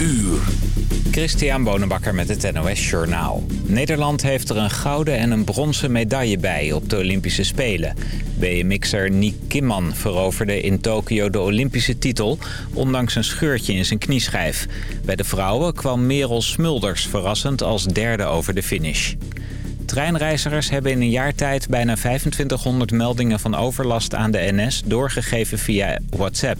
uur. Christian Bonenbakker met het NOS Journaal. Nederland heeft er een gouden en een bronzen medaille bij op de Olympische Spelen. BMX'er Nick Kimman veroverde in Tokio de Olympische titel... ondanks een scheurtje in zijn knieschijf. Bij de vrouwen kwam Merel Smulders verrassend als derde over de finish. Treinreizigers hebben in een jaar tijd bijna 2500 meldingen van overlast aan de NS doorgegeven via WhatsApp.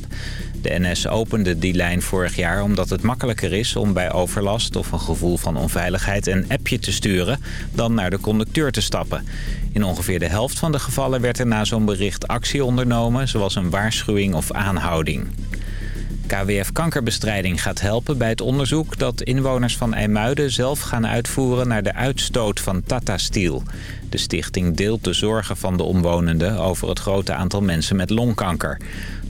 De NS opende die lijn vorig jaar omdat het makkelijker is om bij overlast of een gevoel van onveiligheid een appje te sturen dan naar de conducteur te stappen. In ongeveer de helft van de gevallen werd er na zo'n bericht actie ondernomen, zoals een waarschuwing of aanhouding. KWF Kankerbestrijding gaat helpen bij het onderzoek dat inwoners van IJmuiden zelf gaan uitvoeren naar de uitstoot van Tata Steel. De stichting deelt de zorgen van de omwonenden over het grote aantal mensen met longkanker.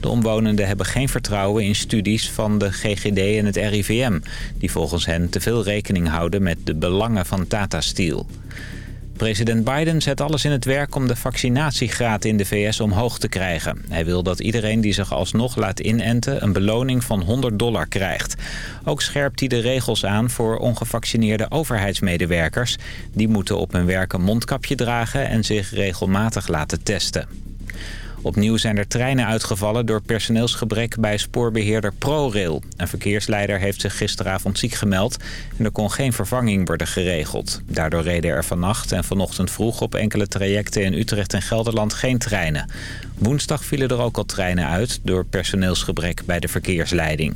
De omwonenden hebben geen vertrouwen in studies van de GGD en het RIVM... die volgens hen te veel rekening houden met de belangen van Tata Steel. President Biden zet alles in het werk om de vaccinatiegraad in de VS omhoog te krijgen. Hij wil dat iedereen die zich alsnog laat inenten een beloning van 100 dollar krijgt. Ook scherpt hij de regels aan voor ongevaccineerde overheidsmedewerkers. Die moeten op hun werk een mondkapje dragen en zich regelmatig laten testen. Opnieuw zijn er treinen uitgevallen door personeelsgebrek bij spoorbeheerder ProRail. Een verkeersleider heeft zich gisteravond ziek gemeld en er kon geen vervanging worden geregeld. Daardoor reden er vannacht en vanochtend vroeg op enkele trajecten in Utrecht en Gelderland geen treinen. Woensdag vielen er ook al treinen uit door personeelsgebrek bij de verkeersleiding.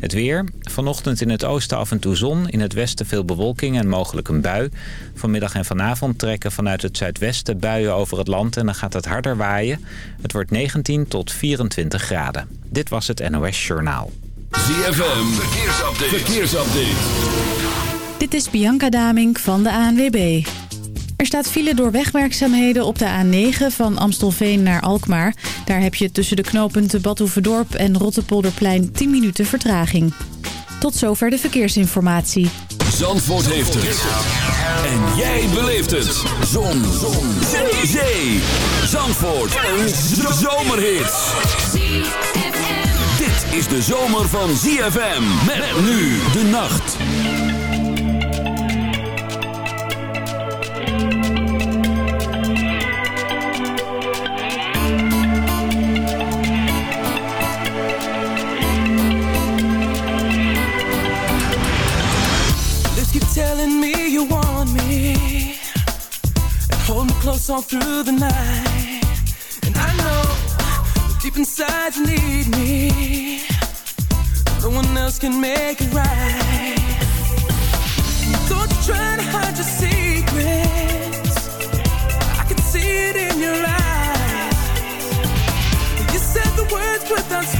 Het weer. Vanochtend in het oosten af en toe zon. In het westen veel bewolking en mogelijk een bui. Vanmiddag en vanavond trekken vanuit het zuidwesten buien over het land en dan gaat het harder waaien. Het wordt 19 tot 24 graden. Dit was het NOS Journaal. ZFM. Verkeersupdate. Verkeersupdate. Dit is Bianca Damink van de ANWB. Er staat file door wegwerkzaamheden op de A9 van Amstelveen naar Alkmaar. Daar heb je tussen de knooppunten Badhoevedorp en Rottepolderplein 10 minuten vertraging. Tot zover de verkeersinformatie. Zandvoort heeft het. En jij beleeft het. Zon. Zon. Zee. Zee. Zandvoort. Een zomerhit. Dit is de zomer van ZFM. Met nu de nacht. Close all through the night. And I know deep inside you need me. No one else can make it right. Don't you try to hide your secrets. I can see it in your eyes. You said the words without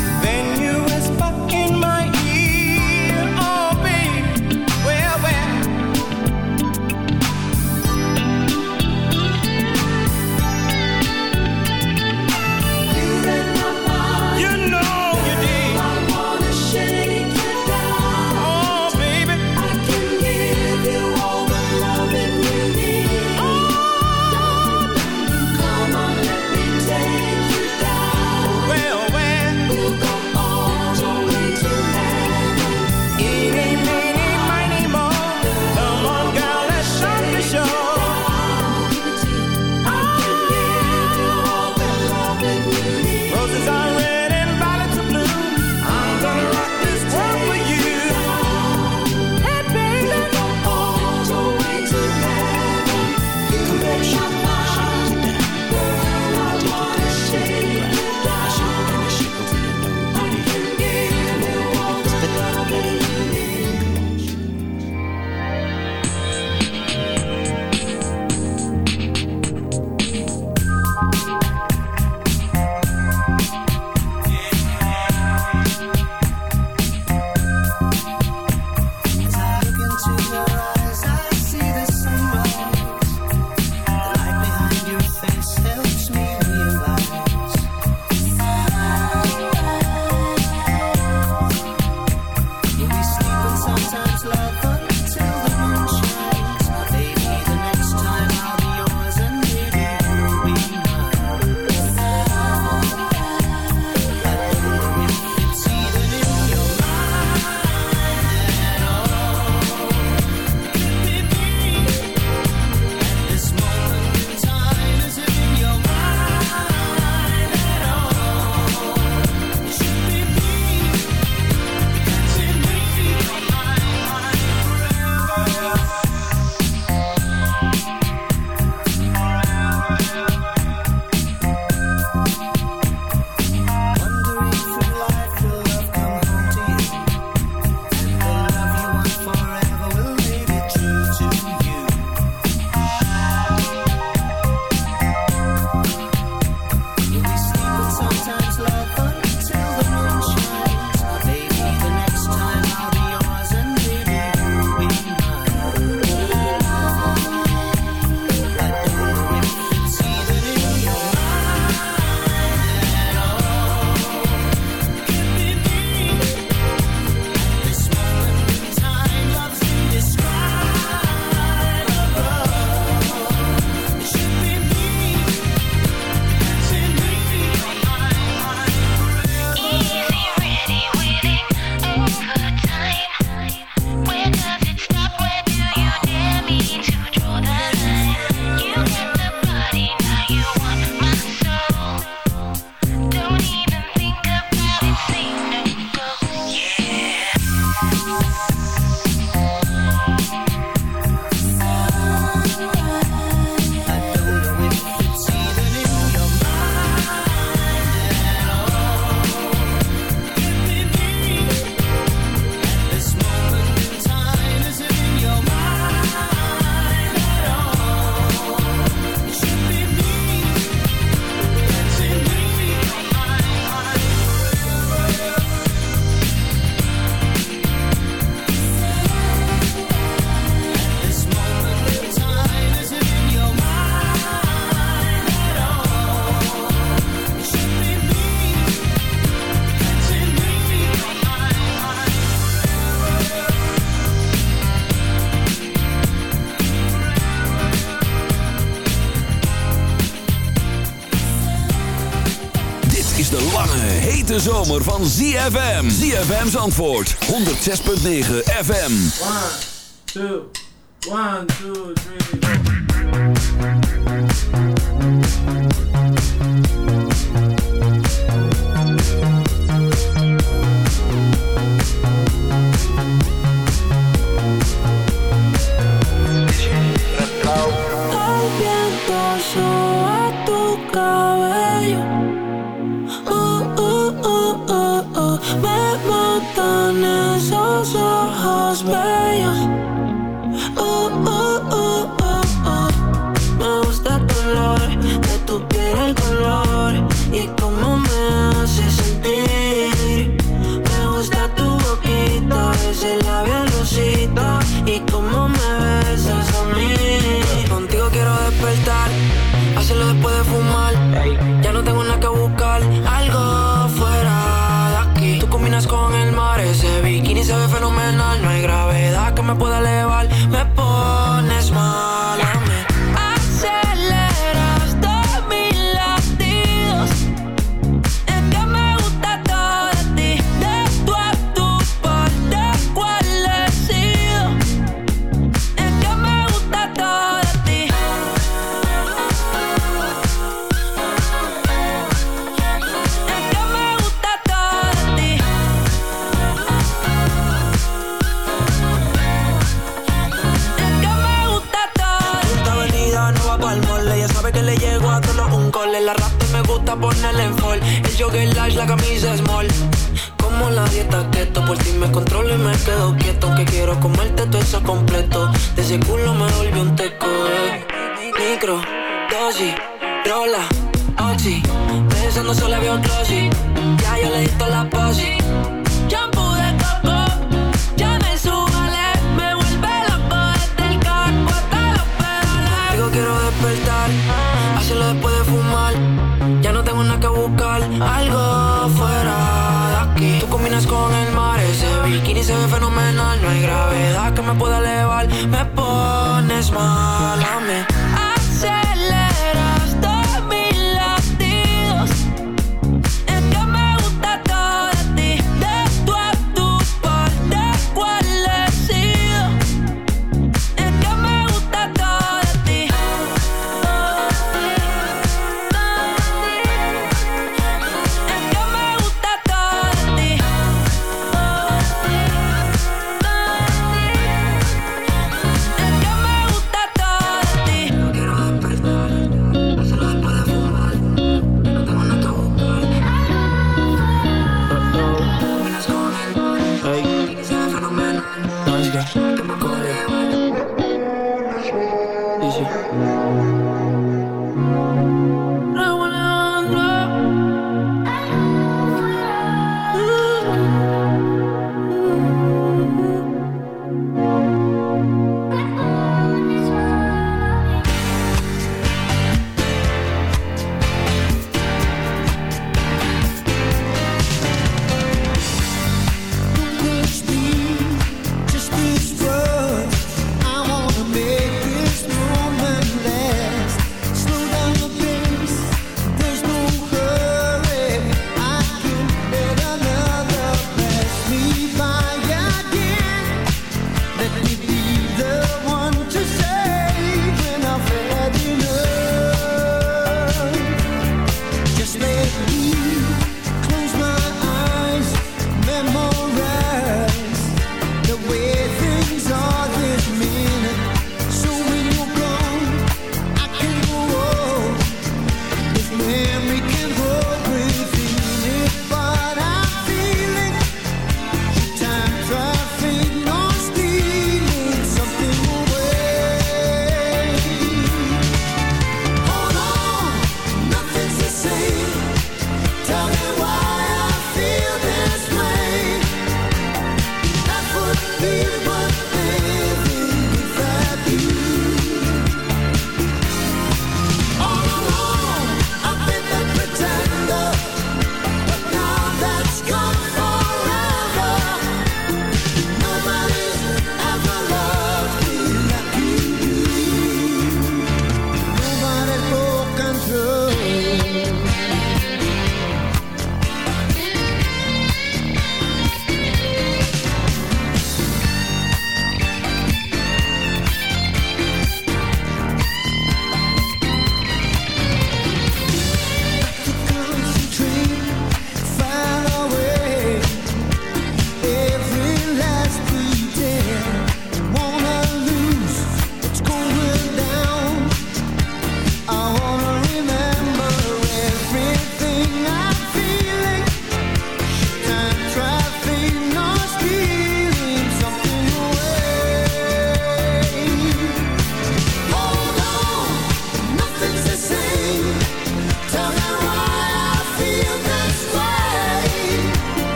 zomer van ZFM. ZFM's antwoord. 106.9 FM. 1, 2, 1, 2, me puedo elevar. Me pones mal a mí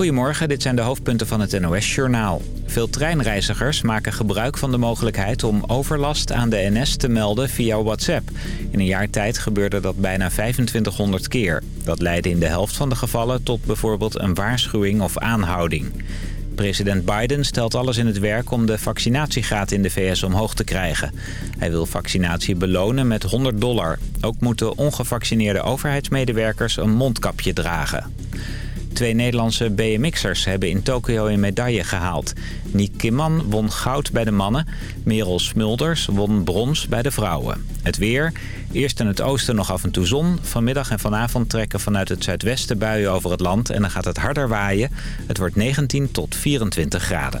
Goedemorgen, dit zijn de hoofdpunten van het NOS-journaal. Veel treinreizigers maken gebruik van de mogelijkheid om overlast aan de NS te melden via WhatsApp. In een jaar tijd gebeurde dat bijna 2500 keer. Dat leidde in de helft van de gevallen tot bijvoorbeeld een waarschuwing of aanhouding. President Biden stelt alles in het werk om de vaccinatiegraad in de VS omhoog te krijgen. Hij wil vaccinatie belonen met 100 dollar. Ook moeten ongevaccineerde overheidsmedewerkers een mondkapje dragen. Twee Nederlandse BMX'ers hebben in Tokio een medaille gehaald. Niek Kimman won goud bij de mannen. Merel Smulders won brons bij de vrouwen. Het weer. Eerst in het oosten nog af en toe zon. Vanmiddag en vanavond trekken vanuit het zuidwesten buien over het land. En dan gaat het harder waaien. Het wordt 19 tot 24 graden.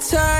you, I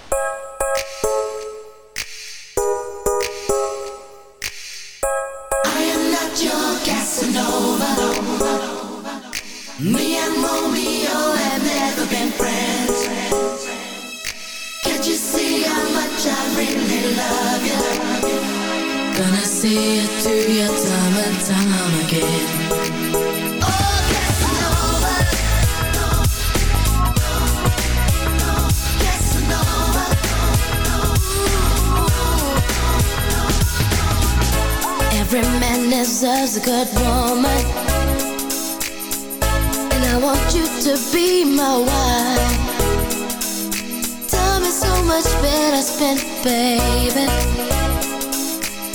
See time and time again. Oh. Every man deserves a good woman. And I want you to be my wife. Time is so much better spent, baby.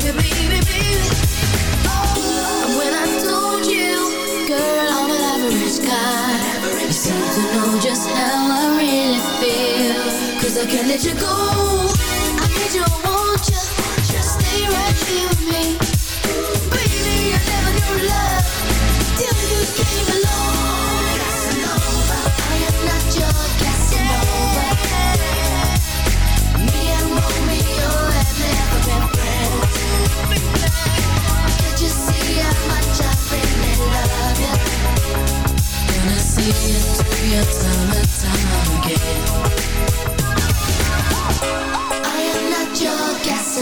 baby, baby, baby. I can't let you go. I need you, I want you. Just stay right here with me. Baby, I never knew love till you came along. Casanova, I am not your Casanova. Yeah. Me and Romeo have never been friends. You see how much I really love? Gonna see you through your time and time again.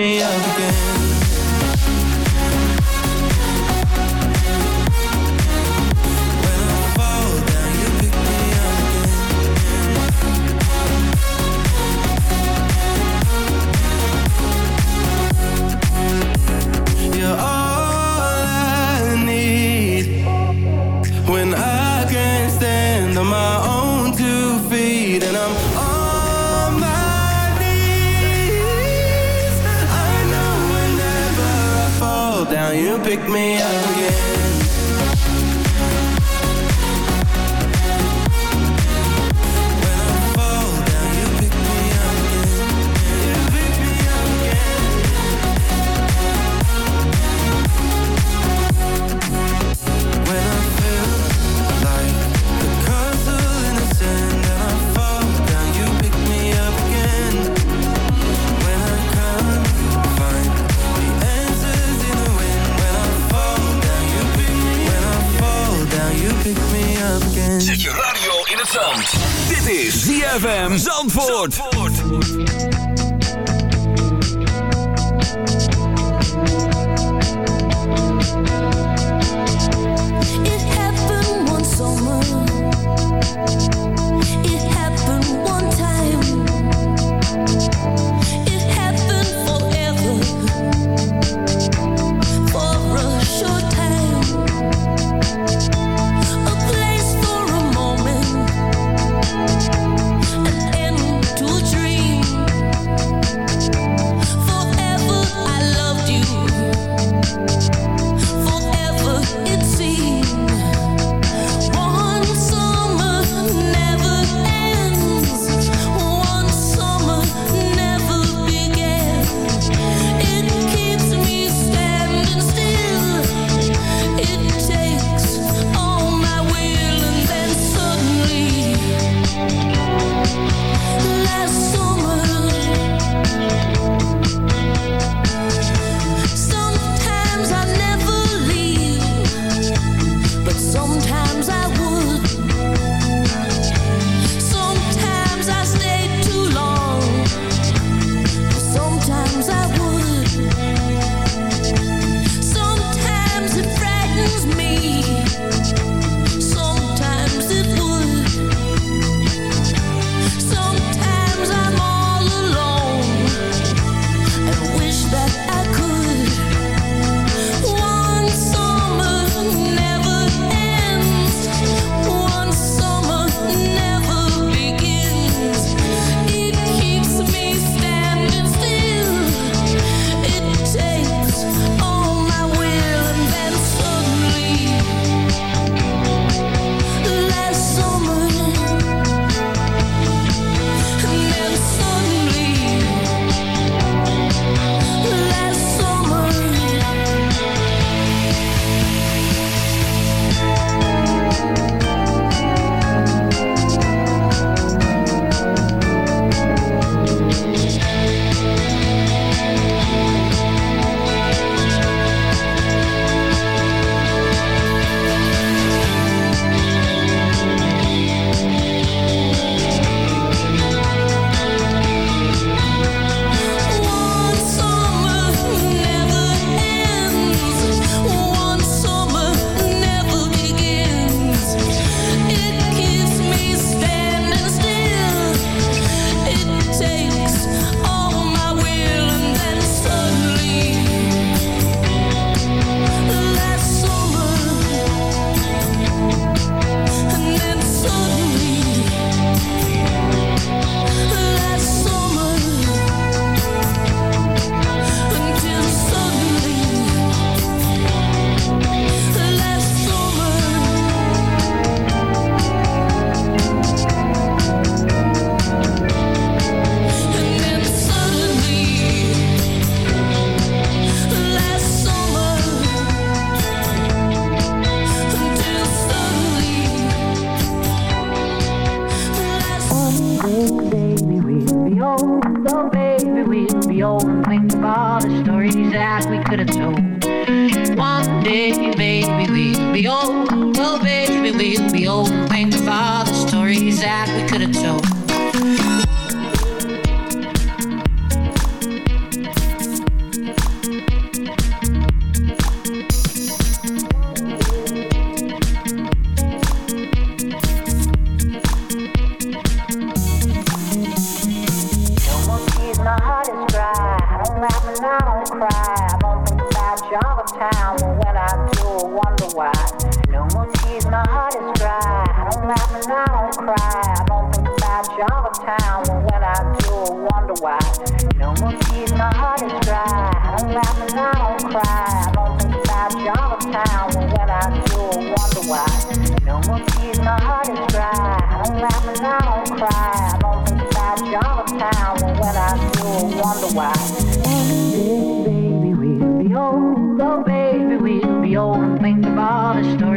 me up.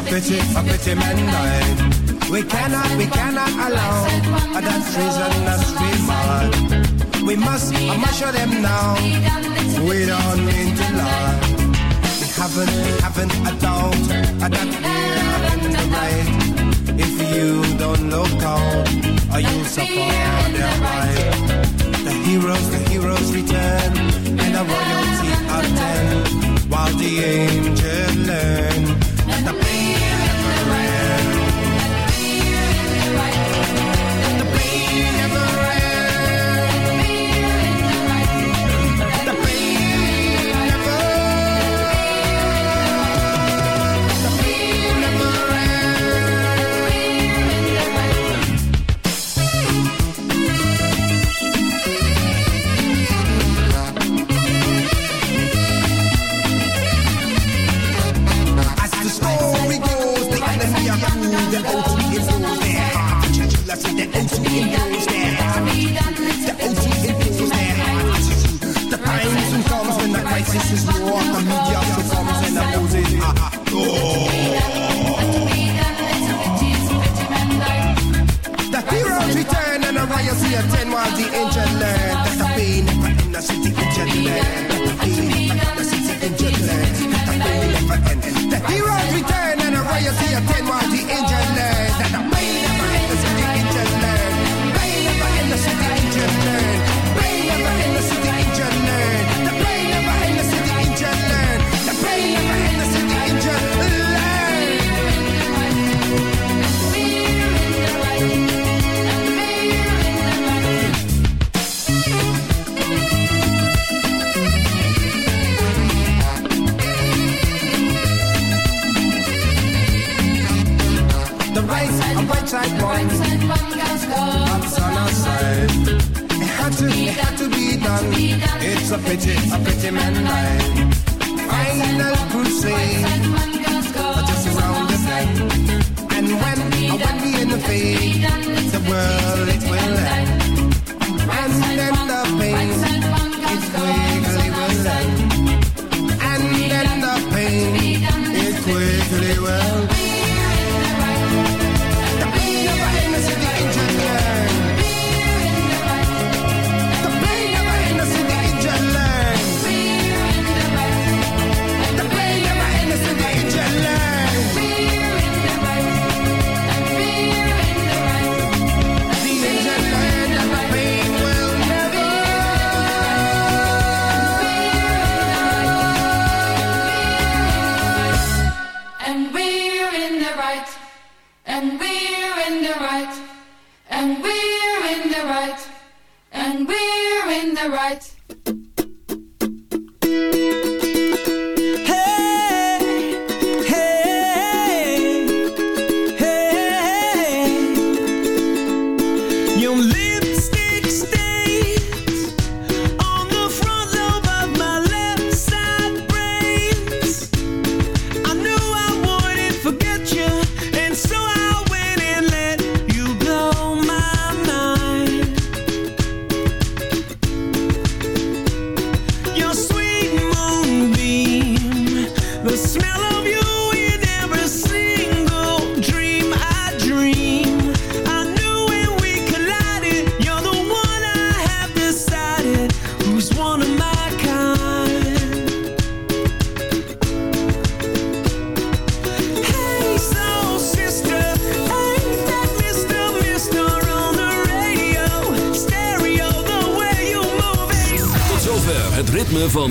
a pity, a pity mankind. We cannot, we cannot allow that treason us be. We must, I must show them now. We don't mean to lie. We haven't, we haven't a doubt that we haven't the right. If you don't look out, are you suffering their right? The heroes, the heroes return, and the royalty attend, while the angels learn. The pain never ends.